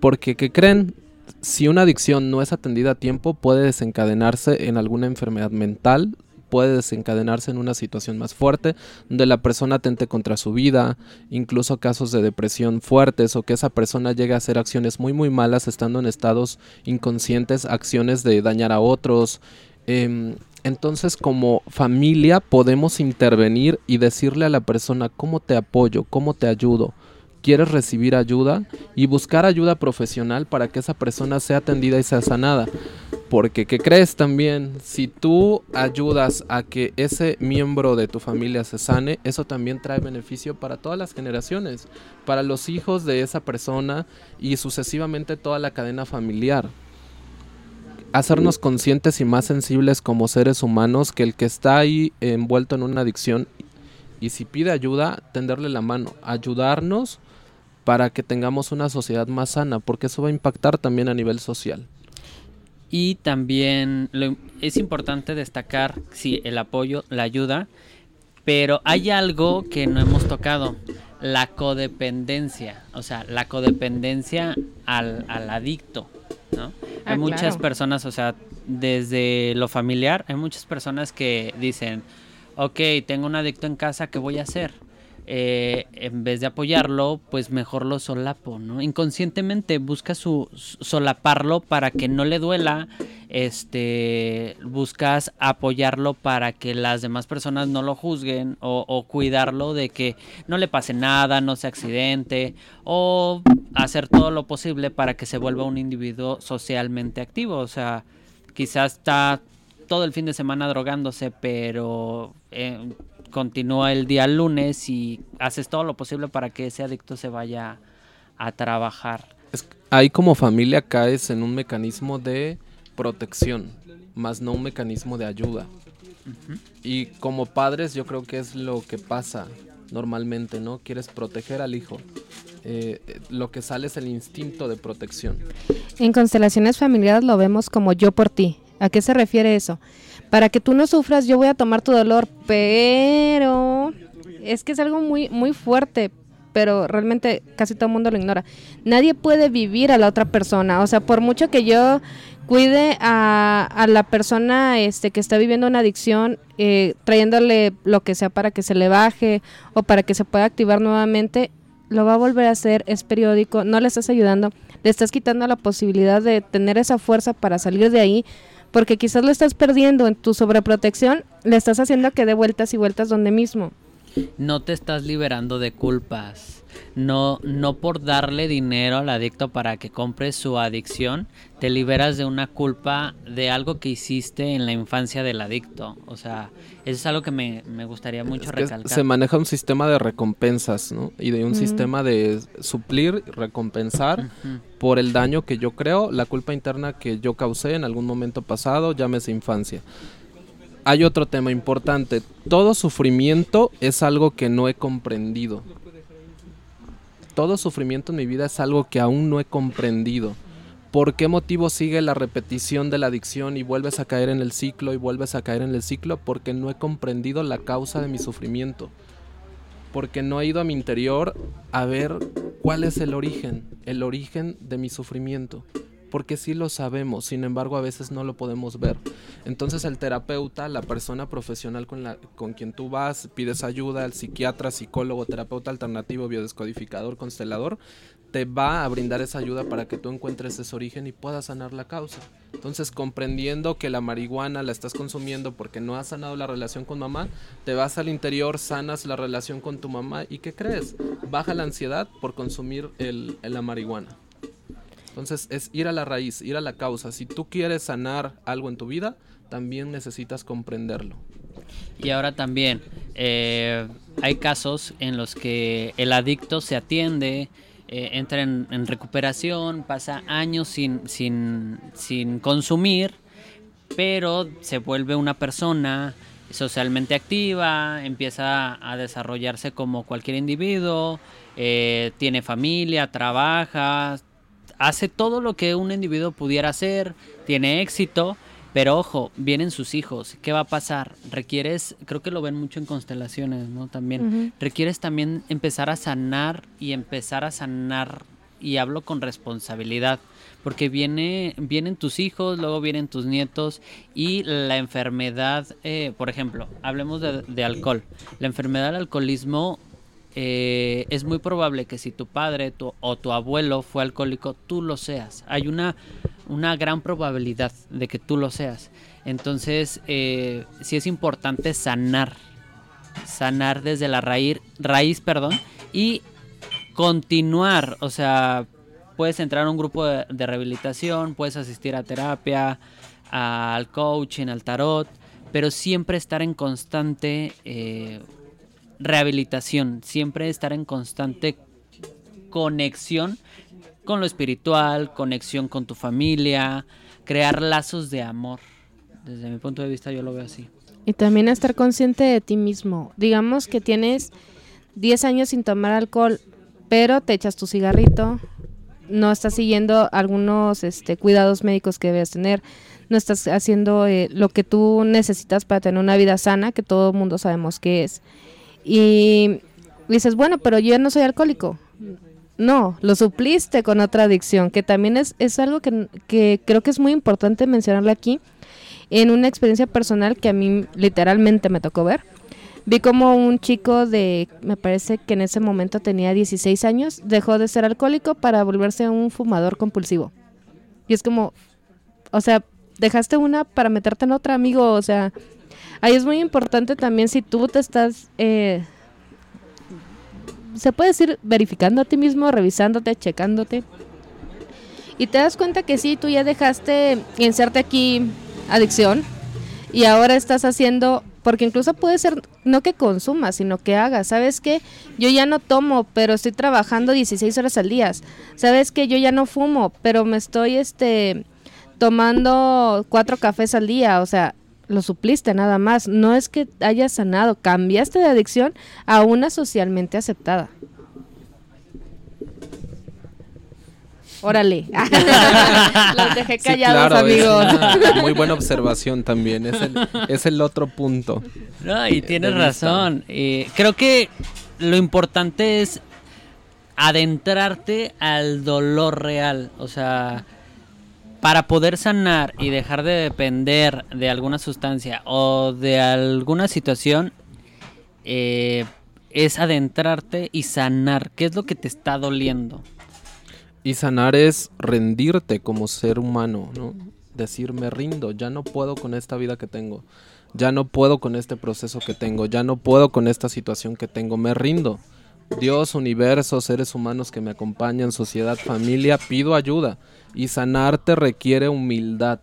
porque ¿qué creen? Si una adicción no es atendida a tiempo, puede desencadenarse en alguna enfermedad mental, puede desencadenarse en una situación más fuerte, donde la persona atente contra su vida, incluso casos de depresión fuertes o que esa persona llegue a hacer acciones muy muy malas estando en estados inconscientes, acciones de dañar a otros. Em, entonces como familia podemos intervenir y decirle a la persona cómo te apoyo, cómo te ayudo. ¿Quieres recibir ayuda? Y buscar ayuda profesional para que esa persona sea atendida y sea sanada. Porque, ¿qué crees también? Si tú ayudas a que ese miembro de tu familia se sane, eso también trae beneficio para todas las generaciones, para los hijos de esa persona y sucesivamente toda la cadena familiar. Hacernos conscientes y más sensibles como seres humanos que el que está ahí envuelto en una adicción y si pide ayuda, tenderle la mano, ayudarnos para que tengamos una sociedad más sana, porque eso va a impactar también a nivel social. Y también lo- es importante destacar, sí, el apoyo, la ayuda, pero hay algo que no hemos tocado, la codependencia, o sea, la codependencia al, al adicto, ¿no? Ah, hay muchas claro. personas, o sea, desde lo familiar, hay muchas personas que dicen, ok, tengo un adicto en casa, ¿qué voy a hacer? Eh, en vez de apoyarlo, pues mejor lo solapo, ¿no? Inconscientemente busca su solaparlo para que no le duela, este, buscas apoyarlo para que las demás personas no lo juzguen o, o cuidarlo de que no le pase nada, no se accidente o hacer todo lo posible para que se vuelva un individuo socialmente activo, o sea, quizás está todo el fin de semana drogándose, pero eh, continúa el día lunes y haces todo lo posible para que ese adicto se vaya a trabajar. Es- ahí como familia caes en un mecanismo de protección, más no un mecanismo de ayuda. Y como padres yo creo que es lo que pasa normalmente, ¿no? Quieres proteger al hijo. Eh, lo que sale es el instinto de protección. En constelaciones familiares lo vemos como yo por ti. ¿A qué se refiere eso? Para que tú no sufras, yo voy a tomar tu dolor, pero es que es algo muy, muy fuerte, pero realmente casi todo el mundo lo ignora. Nadie puede vivir a la otra persona. O sea, por mucho que yo cuide a, la persona este, que está viviendo una adicción, eh, trayéndole lo que sea para que se le baje o para que se pueda activar nuevamente, lo va a volver a hacer, es periódico, no le estás ayudando, le estás quitando la posibilidad de tener esa fuerza para salir de ahí, porque quizás lo estás perdiendo en tu sobreprotección, le estás haciendo que dé vueltas y vueltas donde mismo. No te estás liberando de culpas no, no por darle dinero al adicto para que compre su adicción, te liberas de una culpa de algo que hiciste en la infancia del adicto. O sea, eso es algo que me, gustaría mucho recalcar. Se maneja un sistema de recompensas, ¿no? Y de un sistema de suplir, recompensar por el daño que yo creo, la culpa interna que yo causé en algún momento pasado, llámese infancia hay otro tema importante. Todo sufrimiento es algo que no he comprendido todo sufrimiento en mi vida es algo que aún no he comprendido. ¿Por qué motivo sigue la repetición de la adicción y vuelves a caer en el ciclo y vuelves a caer en el ciclo? Porque no he comprendido la causa de mi sufrimiento. Porque no he ido a mi interior a ver cuál es el origen, el origen de mi sufrimiento porque sí lo sabemos, sin embargo a veces no lo podemos ver. Entonces el terapeuta, la persona profesional con, la, con quien tú vas, pides ayuda, el psiquiatra, psicólogo, terapeuta alternativo, biodescodificador, constelador, te va a brindar esa ayuda para que tú encuentres ese origen y puedas sanar la causa. Entonces, comprendiendo que la marihuana la estás consumiendo porque no has sanado la relación con mamá, te vas al interior, sanas la relación con tu mamá y ¿qué crees? Baja la ansiedad por consumir el, la marihuana. Entonces es ir a la raíz, ir a la causa. Si tú quieres sanar algo en tu vida, también necesitas comprenderlo. Y ahora también eh, hay casos en los que el adicto se atiende, eh, entra en, recuperación, pasa años sin, sin, sin consumir, pero se vuelve una persona socialmente activa, empieza a desarrollarse como cualquier individuo, eh, tiene familia, trabaja, hace todo lo que un individuo pudiera hacer, tiene éxito, pero ojo, vienen sus hijos. ¿Qué va a pasar? Requieres, creo que lo ven mucho en constelaciones, ¿no? También. Requieres también empezar a sanar y empezar a sanar, y hablo con responsabilidad, porque viene, vienen tus hijos, luego vienen tus nietos y la enfermedad, eh, por ejemplo, hablemos de, de alcohol. La enfermedad del alcoholismo eh, es muy probable que si tu padre o tu abuelo fue alcohólico, tú lo seas. Hay una, una gran probabilidad de que tú lo seas. Entonces, eh, sí es importante sanar, sanar desde la raíz, raíz perdón, y continuar. O sea, puedes entrar a un grupo de, rehabilitación, puedes asistir a terapia, al coaching, al tarot, pero siempre estar en constante eh, rehabilitación, siempre estar en constante conexión con lo espiritual, conexión con tu familia, crear lazos de amor. Desde mi punto de vista yo lo veo así. Y también estar consciente de ti mismo. Digamos que tienes 10 años sin tomar alcohol, pero te echas tu cigarrito, no estás siguiendo algunos este, cuidados médicos que debes tener, no estás haciendo eh, lo que tú necesitas para tener una vida sana, que todo el mundo sabemos que es. Y dices, bueno, pero yo ya no soy alcohólico. No, lo supliste con otra adicción, que también es, es algo que, que creo que es muy importante mencionarle aquí, en una experiencia personal que a mí literalmente me tocó ver. Vi como un chico de, me parece que en ese momento tenía 16 años, dejó de ser alcohólico para volverse un fumador compulsivo. Y es como, o sea, dejaste una para meterte en otra, amigo, o sea, Ahí es muy importante también si tú te estás, eh, se puede decir, verificando a ti mismo, revisándote, checándote. Y te das cuenta que sí, tú ya dejaste inserte aquí adicción y ahora estás haciendo, porque incluso puede ser no que consumas, sino que hagas. ¿Sabes qué? Yo ya no tomo, pero estoy trabajando 16 horas al día. ¿Sabes qué? Yo ya no fumo, pero me estoy este tomando cuatro cafés al día. O sea, lo supliste nada más. No es que hayas sanado, cambiaste de adicción a una socialmente aceptada. Órale. Los dejé callados, amigos. muy buena observación también. Es el, es el otro punto. No, y tienes razón. Eh, creo que lo importante es adentrarte al dolor real. O sea, para poder sanar y dejar de depender de alguna sustancia o de alguna situación, eh, es adentrarte y sanar. ¿Qué es lo que te está doliendo? Y sanar es rendirte como ser humano, ¿no? Decir, me rindo, ya no puedo con esta vida que tengo, ya no puedo con este proceso que tengo, ya no puedo con esta situación que tengo, me rindo. Dios, universo, seres humanos que me acompañan, sociedad, familia, pido ayuda. Y sanarte requiere humildad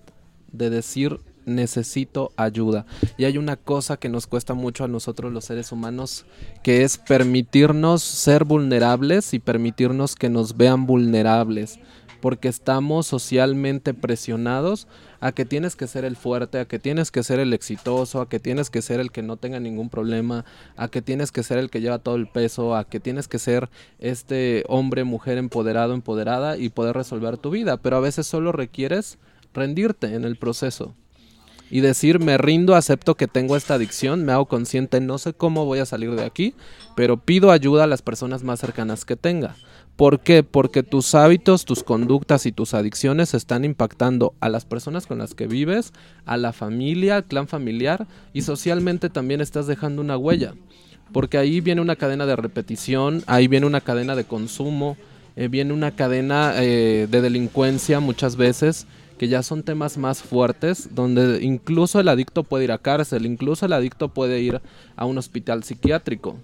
de decir, necesito ayuda. Y hay una cosa que nos cuesta mucho a nosotros los seres humanos, que es permitirnos ser vulnerables y permitirnos que nos vean vulnerables, porque estamos socialmente presionados a que tienes que ser el fuerte, a que tienes que ser el exitoso, a que tienes que ser el que no tenga ningún problema, a que tienes que ser el que lleva todo el peso, a que tienes que ser este hombre, mujer empoderado, empoderada y poder resolver tu vida, pero a veces solo requieres rendirte en el proceso y decir me rindo, acepto que tengo esta adicción, me hago consciente, no sé cómo voy a salir de aquí, pero pido ayuda a las personas más cercanas que tenga. ¿Por qué? Porque tus hábitos, tus conductas y tus adicciones están impactando a las personas con las que vives, a la familia, al clan familiar y socialmente también estás dejando una huella. Porque ahí viene una cadena de repetición, ahí viene una cadena de consumo, eh, viene una cadena eh, de delincuencia muchas veces que ya son temas más fuertes, donde incluso el adicto puede ir a cárcel, incluso el adicto puede ir a un hospital psiquiátrico.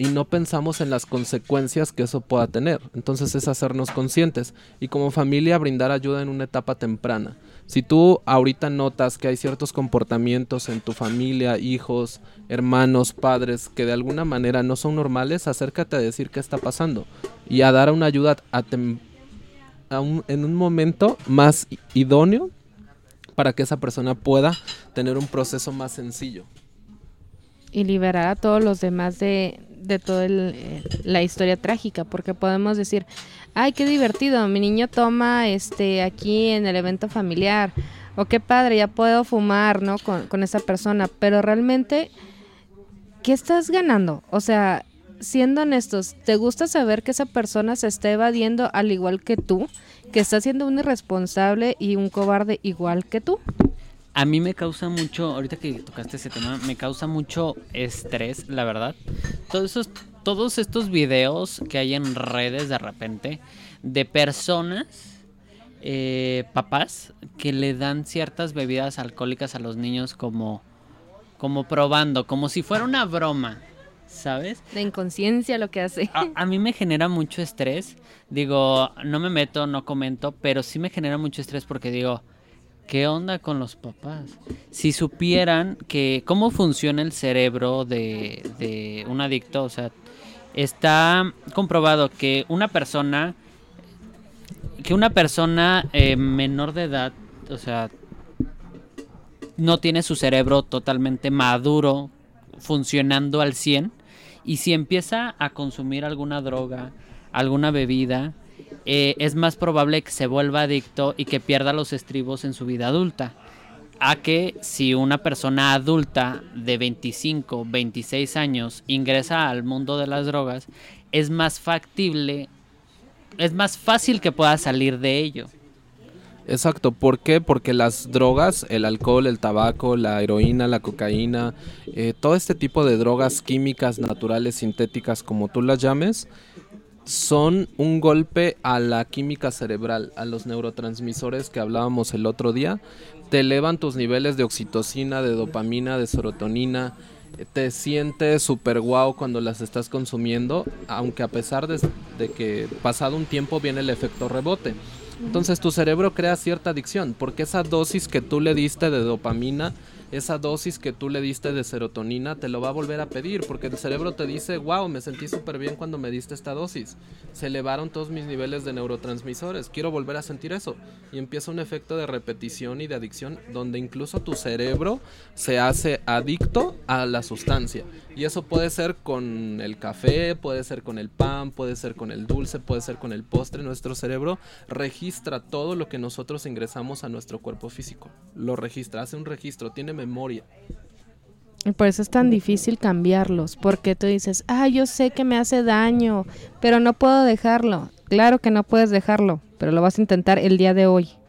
Y no pensamos en las consecuencias que eso pueda tener. Entonces es hacernos conscientes y como familia brindar ayuda en una etapa temprana. Si tú ahorita notas que hay ciertos comportamientos en tu familia, hijos, hermanos, padres, que de alguna manera no son normales, acércate a decir qué está pasando y a dar una ayuda a, en un momento más idóneo para que esa persona pueda tener un proceso más sencillo. Y liberar a todos los demás de, de toda eh, la historia trágica, porque podemos decir, ay, qué divertido, mi niño toma este aquí en el evento familiar, o qué padre, ya puedo fumar, ¿no? Con, con esa persona, pero realmente, ¿qué estás ganando? O sea, siendo honestos, ¿te gusta saber que esa persona se está evadiendo al igual que tú? ¿Que está siendo un irresponsable y un cobarde igual que tú? A mí me causa mucho, ahorita que tocaste ese tema, me causa mucho estrés, la verdad. Todos esos, todos estos videos que hay en redes de repente de personas, eh, papás, que le dan ciertas bebidas alcohólicas a los niños como, como probando, como si fuera una broma. ¿sabes? De inconsciencia lo que hace. A, mí me genera mucho estrés. Digo, no me meto, no comento, pero sí me genera mucho estrés porque digo, ¿qué onda con los papás? Si supieran que cómo funciona el cerebro de, de un adicto, o sea, está comprobado que una persona, que una persona eh, menor de edad, o sea, no tiene su cerebro totalmente maduro, funcionando al 100, y si empieza a consumir alguna droga, alguna bebida, eh, es más probable que se vuelva adicto y que pierda los estribos en su vida adulta. A que si una persona adulta de 25, 26 años ingresa al mundo de las drogas, es más factible, es más fácil que pueda salir de ello. Exacto, ¿por qué? Porque las drogas, el alcohol, el tabaco, la heroína, la cocaína, eh, todo este tipo de drogas químicas, naturales, sintéticas, como tú las llames, son un golpe a la química cerebral, a los neurotransmisores que hablábamos el otro día. Te elevan tus niveles de oxitocina, de dopamina, de serotonina. Eh, te sientes súper guau cuando las estás consumiendo, aunque a pesar de, de que pasado un tiempo viene el efecto rebote. Entonces tu cerebro crea cierta adicción, porque esa dosis que tú le diste de dopamina esa dosis que tú le diste de serotonina te lo va a volver a pedir, porque el cerebro te dice, wow, me sentí súper bien cuando me diste esta dosis. Se elevaron todos mis niveles de neurotransmisores, quiero volver a sentir eso. Y empieza un efecto de repetición y de adicción donde incluso tu cerebro se hace adicto a la sustancia. Y eso puede ser con el café, puede ser con el pan, puede ser con el dulce, puede ser con el postre. Nuestro cerebro registra todo lo que nosotros ingresamos a nuestro cuerpo físico. Lo registra, hace un registro, tiene memoria. Y por eso es tan difícil cambiarlos, porque tú dices, ah, yo sé que me hace daño, pero no puedo dejarlo. Claro que no puedes dejarlo, pero lo vas a intentar el día de hoy.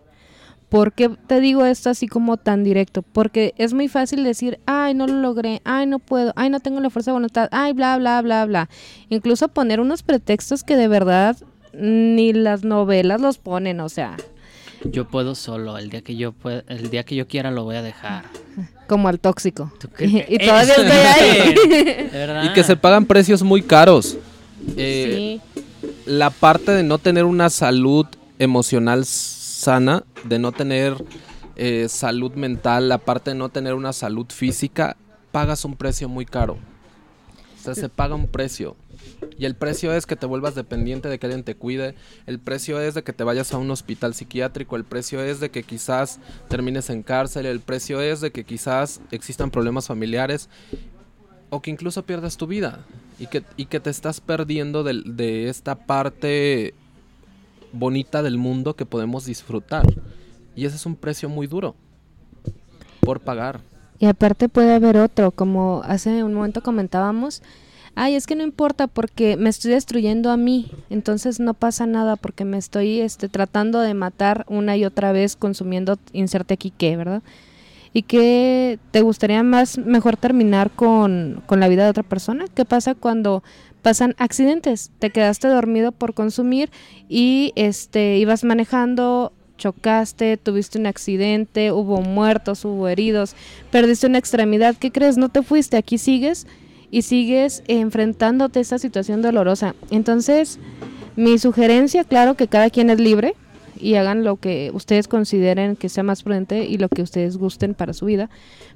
¿Por qué te digo esto así como tan directo? Porque es muy fácil decir, ay, no lo logré, ay, no puedo, ay, no tengo la fuerza de voluntad, ay, bla, bla, bla, bla. Incluso poner unos pretextos que de verdad ni las novelas los ponen, o sea. Yo puedo solo, el día que yo el día que yo quiera lo voy a dejar. Como al tóxico. y todavía estoy ahí. y que se pagan precios muy caros. Eh, la parte de no tener una salud emocional sana, de no tener eh, salud mental, aparte de no tener una salud física, pagas un precio muy caro. O sea, se paga un precio. Y el precio es que te vuelvas dependiente de que alguien te cuide. El precio es de que te vayas a un hospital psiquiátrico. El precio es de que quizás termines en cárcel. El precio es de que quizás existan problemas familiares. O que incluso pierdas tu vida. Y que, y que te estás perdiendo de, de esta parte bonita del mundo que podemos disfrutar. Y ese es un precio muy duro por pagar. Y aparte puede haber otro, como hace un momento comentábamos, ay, es que no importa porque me estoy destruyendo a mí, entonces no pasa nada porque me estoy este, tratando de matar una y otra vez consumiendo inserte aquí qué, ¿verdad? ¿Y qué te gustaría más, mejor terminar con, con la vida de otra persona? ¿Qué pasa cuando pasan accidentes. Te quedaste dormido por consumir y este ibas manejando, chocaste, tuviste un accidente, hubo muertos, hubo heridos, perdiste una extremidad, ¿qué crees? No te fuiste, aquí sigues y sigues enfrentándote a esta situación dolorosa. Entonces, mi sugerencia, claro que cada quien es libre y hagan lo que ustedes consideren que sea más prudente y lo que ustedes gusten para su vida,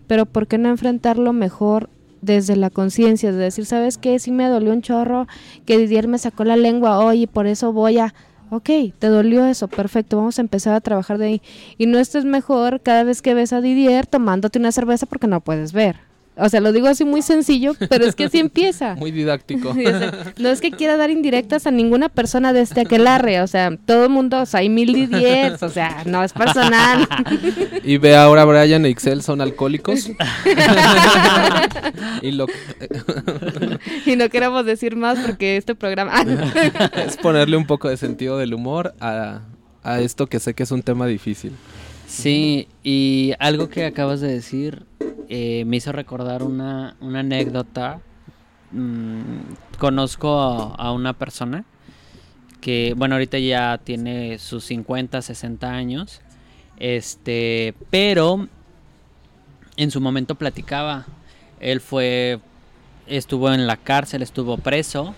pero ¿por qué no enfrentarlo mejor desde la conciencia, de decir, ¿sabes qué? Si me dolió un chorro, que Didier me sacó la lengua hoy y por eso voy a... Ok, te dolió eso, perfecto, vamos a empezar a trabajar de ahí. Y no estés mejor cada vez que ves a Didier tomándote una cerveza porque no puedes ver. O sea, lo digo así muy sencillo, pero es que así empieza. Muy didáctico. no es que quiera dar indirectas a ninguna persona de este aquelarre, o sea, todo el mundo, o sea, hay mil y diez, o sea, no es personal. y ve ahora Brian y Excel son alcohólicos. y, lo... y no queremos decir más porque este programa... es ponerle un poco de sentido del humor a, a esto que sé que es un tema difícil. Sí, y algo que acabas de decir eh, me hizo recordar una, anécdota. Mm, conozco a, una persona que, bueno, ahorita ya tiene sus 50, 60 años. Este, pero en su momento platicaba. Él fue, estuvo en la cárcel, estuvo preso,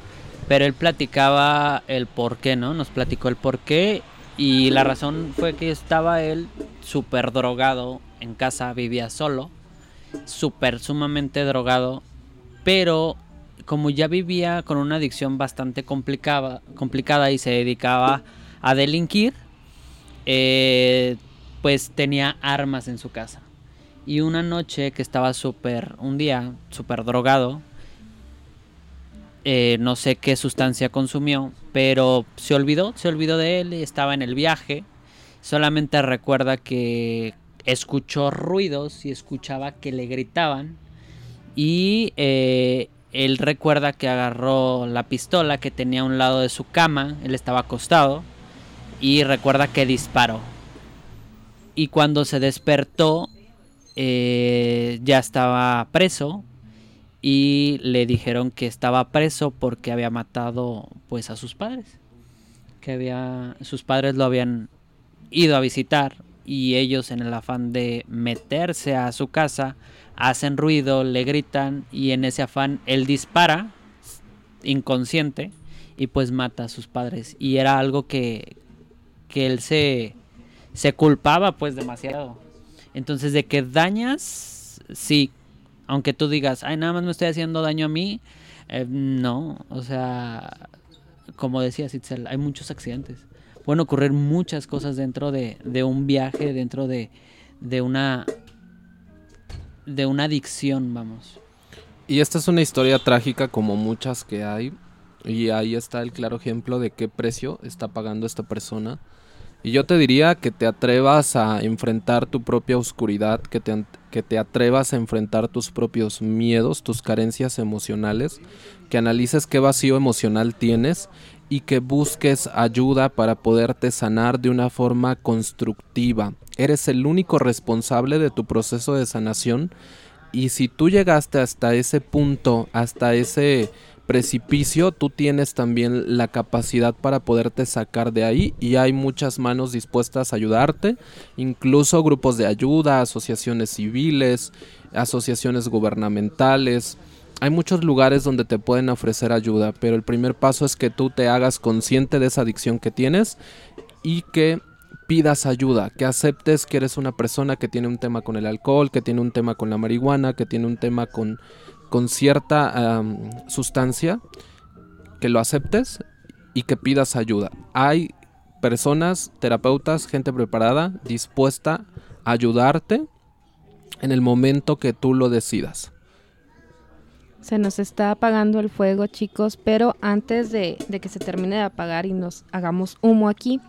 pero él platicaba el por qué, ¿no? Nos platicó el por qué y la razón fue que estaba él súper drogado en casa, vivía solo súper sumamente drogado, pero como ya vivía con una adicción bastante complicada, y se dedicaba a delinquir, eh, pues tenía armas en su casa. Y una noche que estaba súper, un día súper drogado, eh, no sé qué sustancia consumió, pero se olvidó, se olvidó de él y estaba en el viaje. Solamente recuerda que escuchó ruidos y escuchaba que le gritaban. Y eh, él recuerda que agarró la pistola que tenía a un lado de su cama, él estaba acostado, y recuerda que disparó. Y cuando se despertó, eh, ya estaba preso y le dijeron que estaba preso porque había matado pues a sus padres que había sus padres lo habían ido a visitar y ellos en el afán de meterse a su casa hacen ruido, le gritan y en ese afán él dispara inconsciente y pues mata a sus padres y era algo que que él se, se culpaba pues demasiado. Entonces de que dañas, sí, aunque tú digas, ay, nada más me estoy haciendo daño a mí, eh, no, o sea, como decía Sitzel, hay muchos accidentes. Pueden ocurrir muchas cosas dentro de, de un viaje, dentro de, de una de una adicción, vamos. Y esta es una historia trágica como muchas que hay. Y ahí está el claro ejemplo de qué precio está pagando esta persona. Y yo te diría que te atrevas a enfrentar tu propia oscuridad, que te, que te atrevas a enfrentar tus propios miedos, tus carencias emocionales, que analices qué vacío emocional tienes y que busques ayuda para poderte sanar de una forma constructiva. Eres el único responsable de tu proceso de sanación y si tú llegaste hasta ese punto, hasta ese precipicio, tú tienes también la capacidad para poderte sacar de ahí y hay muchas manos dispuestas a ayudarte, incluso grupos de ayuda, asociaciones civiles, asociaciones gubernamentales. Hay muchos lugares donde te pueden ofrecer ayuda, pero el primer paso es que tú te hagas consciente de esa adicción que tienes y que pidas ayuda, que aceptes que eres una persona que tiene un tema con el alcohol, que tiene un tema con la marihuana, que tiene un tema con, con cierta sustancia, que lo aceptes y que pidas ayuda. Hay personas, terapeutas, gente preparada, dispuesta a ayudarte en el momento que tú lo decidas. Se nos está apagando el fuego, chicos, pero antes de, que se termine de apagar y nos hagamos humo aquí,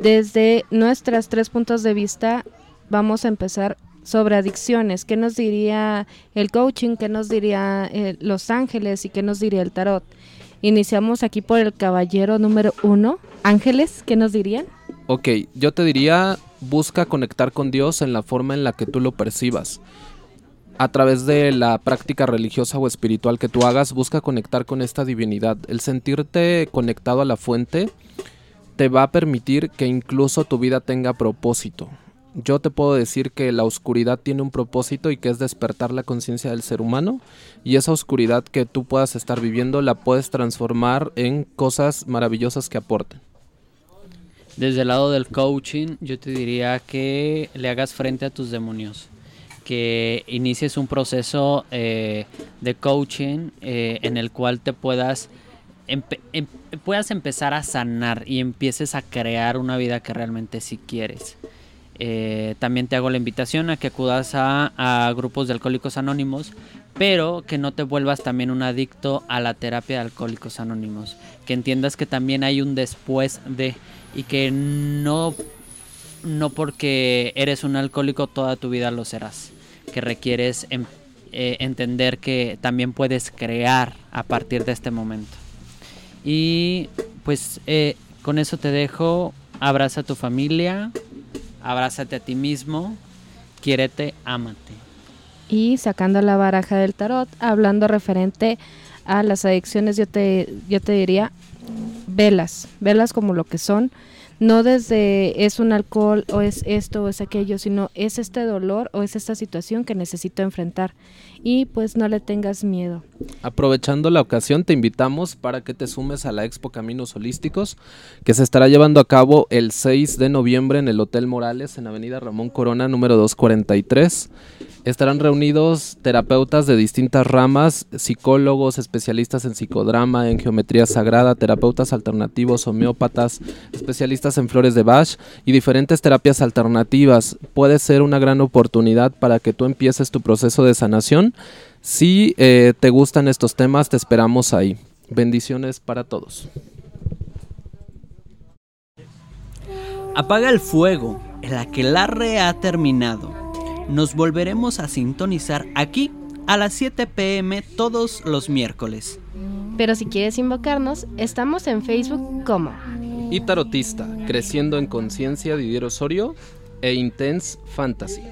desde nuestros tres puntos de vista, vamos a empezar sobre adicciones. ¿Qué nos diría el coaching? ¿Qué nos diría eh, Los Ángeles? ¿Y qué nos diría el tarot? Iniciamos aquí por el caballero número uno. Ángeles, ¿qué nos dirían? Ok, yo te diría, busca conectar con Dios en la forma en la que tú lo percibas. A través de la práctica religiosa o espiritual que tú hagas, busca conectar con esta divinidad. El sentirte conectado a la fuente te va a permitir que incluso tu vida tenga propósito. Yo te puedo decir que la oscuridad tiene un propósito y que es despertar la conciencia del ser humano y esa oscuridad que tú puedas estar viviendo la puedes transformar en cosas maravillosas que aporten. Desde el lado del coaching, yo te diría que le hagas frente a tus demonios, que inicies un proceso eh, de coaching eh, en el cual te puedas Em, puedas empezar a sanar y empieces a crear una vida que realmente sí quieres. Eh, también te hago la invitación a que acudas a, grupos de alcohólicos anónimos, pero que no te vuelvas también un adicto a la terapia de alcohólicos anónimos. Que entiendas que también hay un después de y que no, no porque eres un alcohólico toda tu vida lo serás. Que requieres em, eh, entender que también puedes crear a partir de este momento. Y pues eh, con eso te dejo. Abraza a tu familia, abrázate a ti mismo, quiérete, ámate. Y sacando la baraja del tarot, hablando referente a las adicciones, yo te, yo te diría, velas, velas como lo que son, no desde es un alcohol o es esto o es aquello, sino es este dolor o es esta situación que necesito enfrentar y pues no le tengas miedo. Aprovechando la ocasión, te invitamos para que te sumes a la Expo Caminos Holísticos, que se estará llevando a cabo el 6 de noviembre en el Hotel Morales, en Avenida Ramón Corona, número 243. Estarán reunidos terapeutas de distintas ramas, psicólogos, especialistas en psicodrama, en geometría sagrada, terapeutas alternativos, homeópatas, especialistas en flores de Bach y diferentes terapias alternativas. Puede ser una gran oportunidad para que tú empieces tu proceso de sanación. Si eh, te gustan estos temas, te esperamos ahí. Bendiciones para todos. Apaga el fuego, el aquelarre ha terminado nos volveremos a sintonizar aquí a las 7 pm todos los miércoles. Pero si quieres invocarnos, estamos en Facebook como Y Tarotista, Creciendo en Conciencia Didier Osorio e Intense Fantasy.